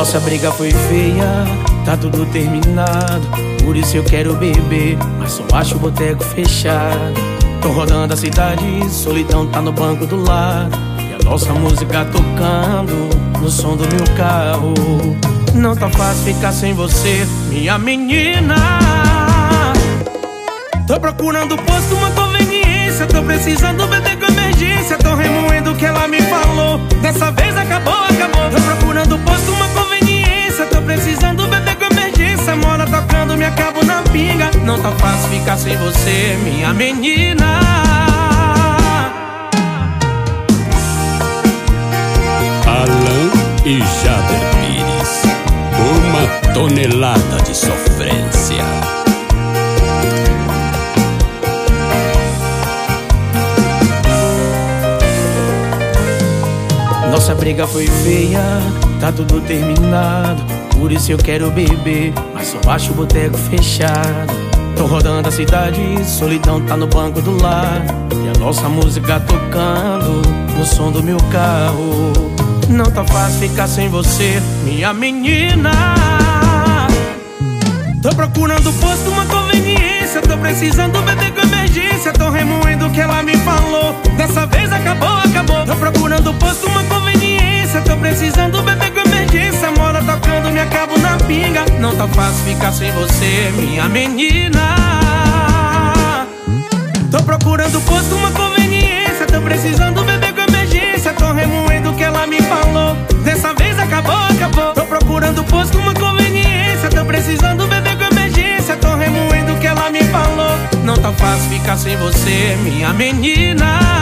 Nossa briga foi feia, tá tudo terminado. Por isso eu quero beber, mas só acho o boteco fechado. Tô rodando a cidade, solidão tá no banco do lado. E a nossa música tocando no som do meu carro. Não tá fácil ficar sem você, minha menina. Tô procurando posto, uma conveniência. Tô precisando beber com emergência. Tô remoendo que ela Não tá fácil ficar sem você, minha menina. Alan e Jader Pires. Uma tonelada de sofrência. Nossa briga foi feia, tá tudo terminado. Por isso eu quero beber, mas só acho o boteco fechado. Tô rodando a cidade, solidão tá no banco do lado. E a nossa música tocando no som do meu carro. Não tá fácil ficar sem você, minha menina. Tô procurando posto, uma conveniência. Tô precisando beber com emergência. Tô remoendo o que ela me falou. Dessa vez acabou, acabou. Tô procurando posto, uma conveniência. Tô precisando Não tá fácil ficar sem você, minha menina. Tô procurando posto, uma conveniência. Tô precisando beber com emergência. Tô remoendo o que ela me falou. Dessa vez acabou, acabou. Tô procurando posto, uma conveniência. Tô precisando beber com emergência. Tô remoendo o que ela me falou. Não tá fácil ficar sem você, minha menina.